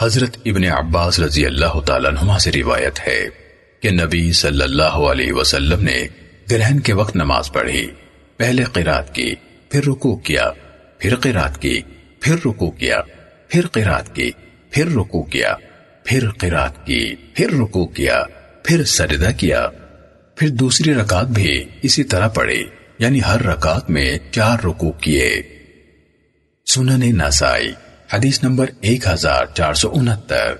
حضرت ابن عباس رضی اللہ تعالیٰ عنہما سے روایت ہے کہ نبی صلی اللہ علیہ وسلم نے گرہن کے وقت نماز پڑھی، پہلے قرات کی، پھر رکوع کیا، پھر قرات کی، پھر رکوع کیا، پھر قرات کی، پھر رکوع کیا، پھر قرات کی، پھر رکوع کیا، پھر سجدہ کیا، پھر دوسری رکعت بھی اسی طرح پڑھی یعنی ہر رکعت میں چار رکوع کیے۔ سنن نسائی حدیث نمبر ایک ہزار چار سو انہتر